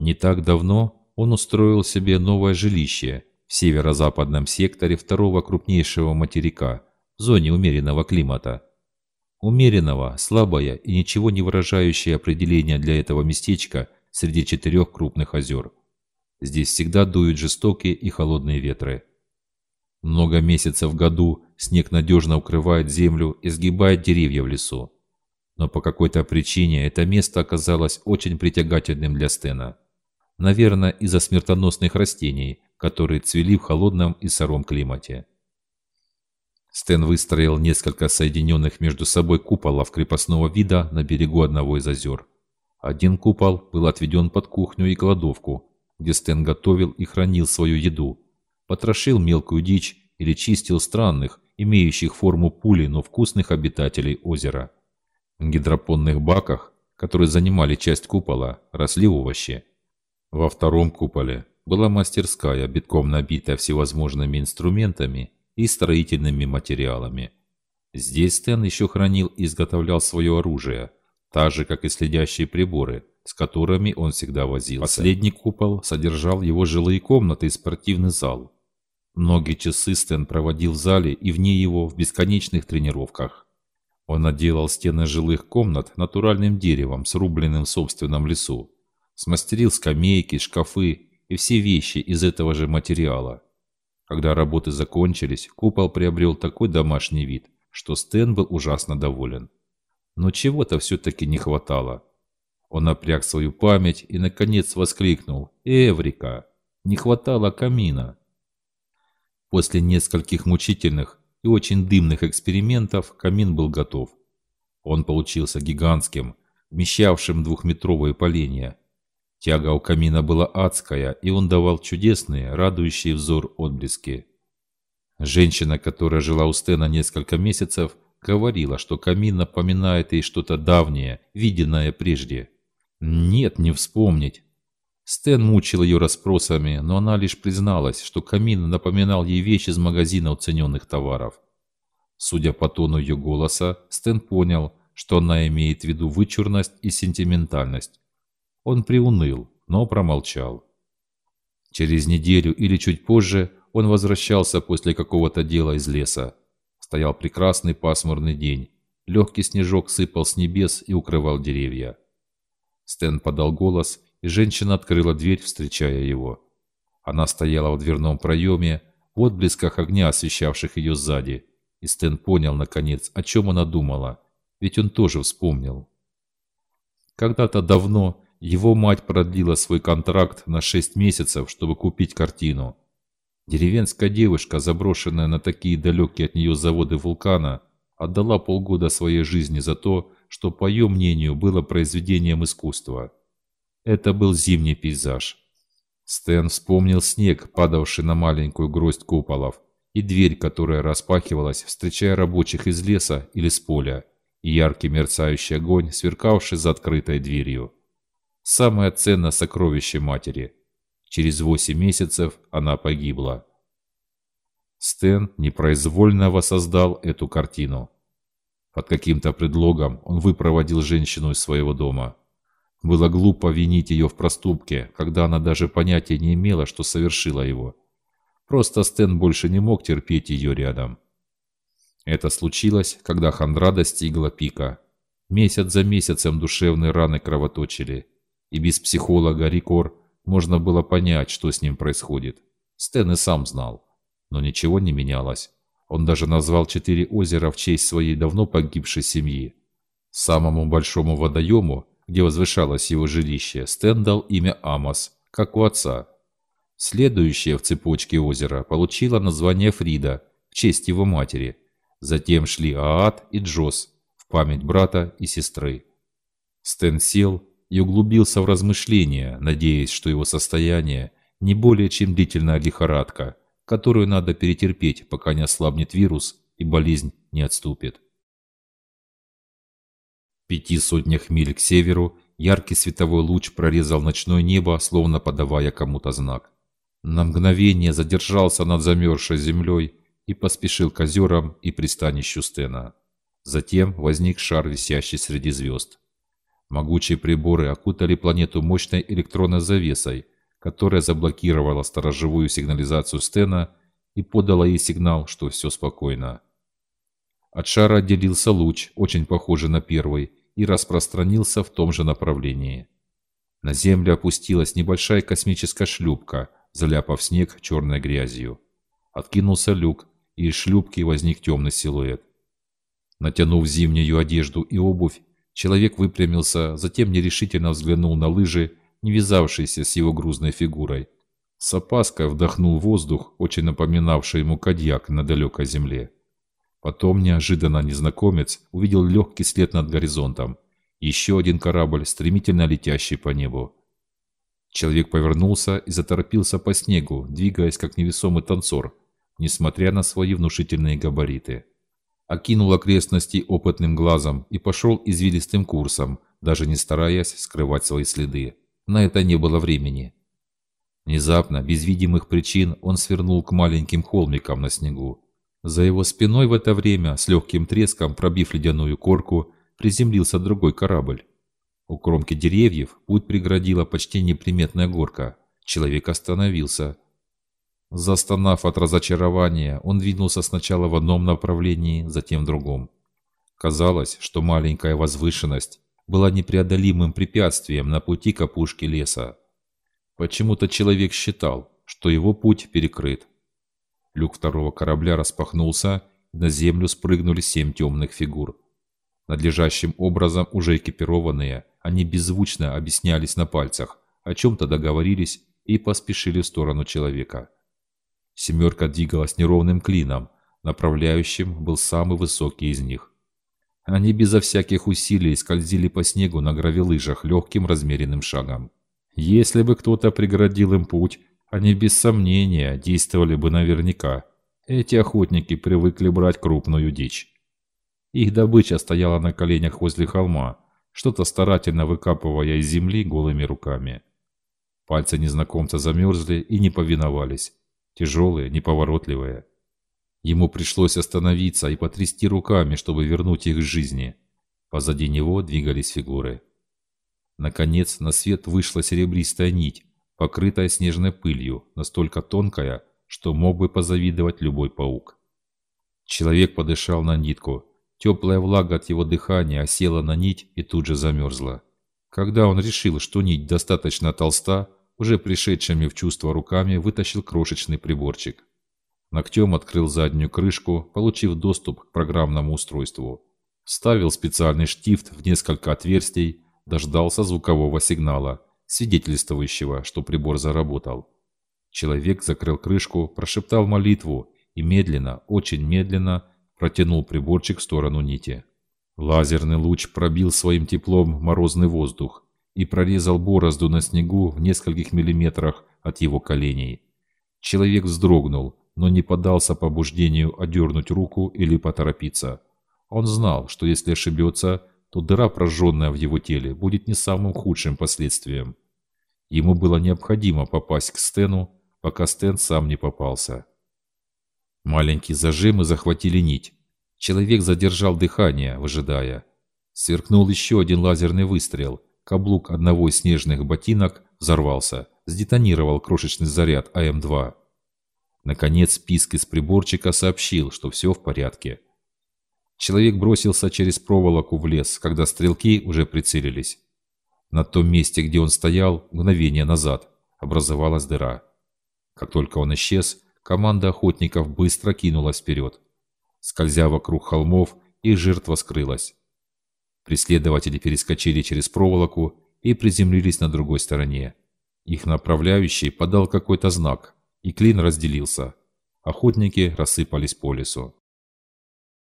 Не так давно он устроил себе новое жилище в северо-западном секторе второго крупнейшего материка, в зоне умеренного климата. Умеренного, слабое и ничего не выражающее определение для этого местечка среди четырех крупных озер. Здесь всегда дуют жестокие и холодные ветры. Много месяцев в году снег надежно укрывает землю и сгибает деревья в лесу. Но по какой-то причине это место оказалось очень притягательным для Стена. Наверное, из-за смертоносных растений, которые цвели в холодном и сыром климате. Стэн выстроил несколько соединенных между собой куполов крепостного вида на берегу одного из озер. Один купол был отведен под кухню и кладовку, где Стэн готовил и хранил свою еду, потрошил мелкую дичь или чистил странных, имеющих форму пули, но вкусных обитателей озера. В гидропонных баках, которые занимали часть купола, росли овощи. Во втором куполе была мастерская, битком набитая всевозможными инструментами и строительными материалами. Здесь Стэн еще хранил и изготовлял свое оружие, так же, как и следящие приборы, с которыми он всегда возился. Последний купол содержал его жилые комнаты и спортивный зал. Многие часы Стэн проводил в зале и вне его в бесконечных тренировках. Он отделал стены жилых комнат натуральным деревом, срубленным в собственном лесу. Смастерил скамейки, шкафы и все вещи из этого же материала. Когда работы закончились, купол приобрел такой домашний вид, что Стэн был ужасно доволен. Но чего-то все-таки не хватало. Он напряг свою память и, наконец, воскликнул «Эврика! Не хватало камина!» После нескольких мучительных и очень дымных экспериментов камин был готов. Он получился гигантским, вмещавшим двухметровые поленья. Тяга у камина была адская, и он давал чудесные, радующие взор отблески. Женщина, которая жила у Стена несколько месяцев, говорила, что камин напоминает ей что-то давнее, виденное прежде. Нет, не вспомнить. Стэн мучил ее расспросами, но она лишь призналась, что камин напоминал ей вещь из магазина уцененных товаров. Судя по тону ее голоса, Стэн понял, что она имеет в виду вычурность и сентиментальность. Он приуныл, но промолчал. Через неделю или чуть позже он возвращался после какого-то дела из леса. Стоял прекрасный пасмурный день. Легкий снежок сыпал с небес и укрывал деревья. Стэн подал голос, и женщина открыла дверь, встречая его. Она стояла в дверном проеме, в отблесках огня, освещавших ее сзади. И Стэн понял, наконец, о чем она думала, ведь он тоже вспомнил. Когда-то давно его мать продлила свой контракт на 6 месяцев, чтобы купить картину. Деревенская девушка, заброшенная на такие далекие от нее заводы вулкана, отдала полгода своей жизни за то, что, по ее мнению, было произведением искусства. Это был зимний пейзаж. Стэн вспомнил снег, падавший на маленькую гроздь куполов, и дверь, которая распахивалась, встречая рабочих из леса или с поля, и яркий мерцающий огонь, сверкавший за открытой дверью. Самое ценное сокровище матери. Через восемь месяцев она погибла. Стэн непроизвольно воссоздал эту картину. Под каким-то предлогом он выпроводил женщину из своего дома. Было глупо винить ее в проступке, когда она даже понятия не имела, что совершила его. Просто Стэн больше не мог терпеть ее рядом. Это случилось, когда хандра достигла пика. Месяц за месяцем душевные раны кровоточили и без психолога Рикор можно было понять, что с ним происходит. Стэн и сам знал. Но ничего не менялось. Он даже назвал четыре озера в честь своей давно погибшей семьи. Самому большому водоему, где возвышалось его жилище, Стэн дал имя Амос, как у отца. Следующее в цепочке озера получило название Фрида, в честь его матери. Затем шли Аат и Джос, в память брата и сестры. Стэн сел и углубился в размышления, надеясь, что его состояние не более чем длительная лихорадка, которую надо перетерпеть, пока не ослабнет вирус и болезнь не отступит. В пяти сотнях миль к северу яркий световой луч прорезал ночное небо, словно подавая кому-то знак. На мгновение задержался над замерзшей землей и поспешил к озерам и пристанищу Стена. Затем возник шар, висящий среди звезд. Могучие приборы окутали планету мощной электронной завесой, которая заблокировала сторожевую сигнализацию Стена и подала ей сигнал, что все спокойно. От шара отделился луч, очень похожий на первый, и распространился в том же направлении. На землю опустилась небольшая космическая шлюпка, заляпав снег черной грязью. Откинулся люк, и из шлюпки возник темный силуэт. Натянув зимнюю одежду и обувь, человек выпрямился, затем нерешительно взглянул на лыжи, не вязавшиеся с его грузной фигурой. С опаской вдохнул воздух, очень напоминавший ему кадьяк на далекой земле. Потом неожиданно незнакомец увидел легкий след над горизонтом. Еще один корабль, стремительно летящий по небу. Человек повернулся и заторопился по снегу, двигаясь как невесомый танцор, несмотря на свои внушительные габариты окинул окрестности опытным глазом и пошел извилистым курсом, даже не стараясь скрывать свои следы. На это не было времени. Внезапно, без видимых причин, он свернул к маленьким холмикам на снегу. За его спиной в это время, с легким треском пробив ледяную корку, приземлился другой корабль. У кромки деревьев путь преградила почти неприметная горка. Человек остановился, Застонав от разочарования, он двинулся сначала в одном направлении, затем в другом. Казалось, что маленькая возвышенность была непреодолимым препятствием на пути к опушке леса. Почему-то человек считал, что его путь перекрыт. Люк второго корабля распахнулся, и на землю спрыгнули семь темных фигур. Надлежащим образом, уже экипированные, они беззвучно объяснялись на пальцах, о чем-то договорились и поспешили в сторону человека. Семерка двигалась неровным клином, направляющим был самый высокий из них. Они безо всяких усилий скользили по снегу на гравилыжах легким размеренным шагом. Если бы кто-то преградил им путь, они без сомнения действовали бы наверняка. Эти охотники привыкли брать крупную дичь. Их добыча стояла на коленях возле холма, что-то старательно выкапывая из земли голыми руками. Пальцы незнакомца замерзли и не повиновались тяжелые, неповоротливые. Ему пришлось остановиться и потрясти руками, чтобы вернуть их к жизни. Позади него двигались фигуры. Наконец на свет вышла серебристая нить, покрытая снежной пылью, настолько тонкая, что мог бы позавидовать любой паук. Человек подышал на нитку. Теплая влага от его дыхания осела на нить и тут же замерзла. Когда он решил, что нить достаточно толста, уже пришедшими в чувство руками вытащил крошечный приборчик. Ногтем открыл заднюю крышку, получив доступ к программному устройству. Вставил специальный штифт в несколько отверстий, дождался звукового сигнала, свидетельствующего, что прибор заработал. Человек закрыл крышку, прошептал молитву и медленно, очень медленно протянул приборчик в сторону нити. Лазерный луч пробил своим теплом морозный воздух, и прорезал борозду на снегу в нескольких миллиметрах от его коленей. Человек вздрогнул, но не поддался побуждению одернуть руку или поторопиться. Он знал, что если ошибется, то дыра, прожженная в его теле, будет не самым худшим последствием. Ему было необходимо попасть к Стену, пока Стен сам не попался. Маленькие зажимы захватили нить. Человек задержал дыхание, выжидая. Сверкнул еще один лазерный выстрел – Каблук одного из снежных ботинок взорвался, сдетонировал крошечный заряд АМ-2. Наконец писк из приборчика сообщил, что все в порядке. Человек бросился через проволоку в лес, когда стрелки уже прицелились. На том месте, где он стоял, мгновение назад, образовалась дыра. Как только он исчез, команда охотников быстро кинулась вперед. Скользя вокруг холмов, их жертва скрылась. Преследователи перескочили через проволоку и приземлились на другой стороне. Их направляющий подал какой-то знак, и клин разделился. Охотники рассыпались по лесу.